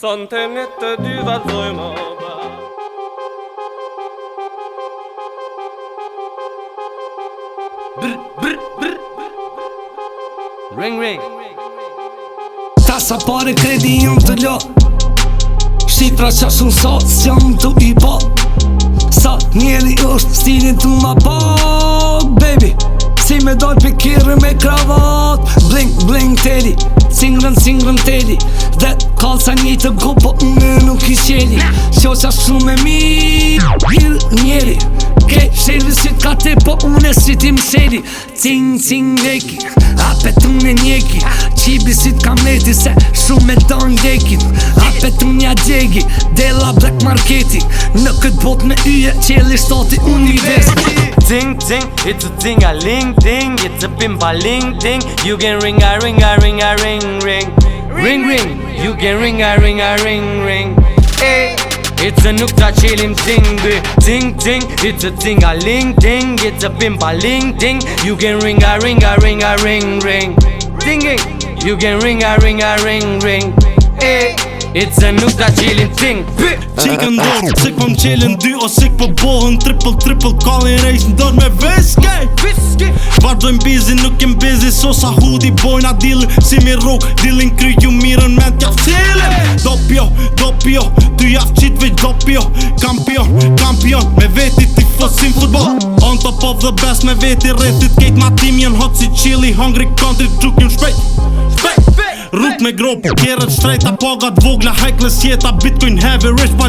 Sonte ne të dy vazhdojmë oba Brr, brr, brr Ring, ring Ta sa pare kredi jëm të lo Shifra që shumë sot, s'jam të i bo Sa njëri është stilin të ma pak, baby Si me dojnë pikirë me kravat Blink, blink, teli singrën, singrën, teli kallë një të go Po unë nuk i sjeni Qo shumë e mi Gjil njeri Ke shërvi si t'ka te Po unë e si ti mseri Cing, cing, neki Ape të unë e njeki Qibi si t'ka meti Se shumë e do në Ape të unë e djegi Dela black marketi Në këtë bot me yje Qeli shtoti universi Ting ting it's a ting a ling ting it's a pimpa ling ting you can ring a ring a ring a ring ring Ring, ring, you can ring, a ring, a ring, ring. Hey, it's a nukta chilling thing, eh. ting ting. It's a ting a ling ting. It's a pimp, a ling ting. You can ring, a ring, a ring, a ring, ring. Ding, ding. Eh. You can ring, a ring, I ring, ring. It's a nuk da qilin ting Qik e ndorë Qik po m'qilin dy O sik po bohën Triple triple callin race ndorë me veske Vardojn busy Nuk jem busy So sa hudi bojn A dilin si mi rrug Dilin kry ju mirën Men t'ja fcilin Dopio, dopio Ty jaf qit vej dopio Kampion, kampion Me veti ti fosim futbol On top of the best Me veti retit Kejt ma tim jen hot si chili Hungry country Truk jen shpejt Shpejt, shpejt Rrug me grop Kjerët shtrejta paga t'vogla Hajklës jeta Bitcoin heavy rich pa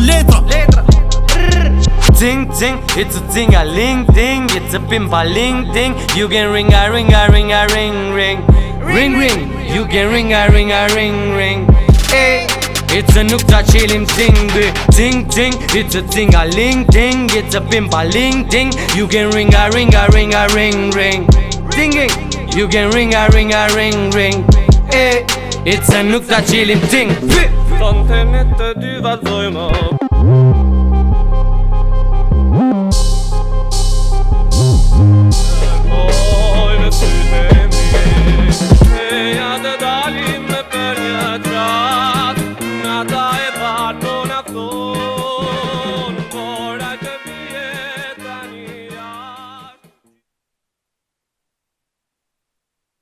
Ding ding, it's a ding a ling ding, it's a pin ling ding. You can ring a ring a ring a ring ring ring ring. You can ring a ring a ring ring. Hey. It's a nukta chilling ding, ding ding. It's a ding a ling ding, it's a pin ling ding. You can ring a ring a ring a ring ring ding ding. You can ring a ring a ring ring. Hey. E të se nuk të gjelim ting Fit Fonte në të dy vazojmë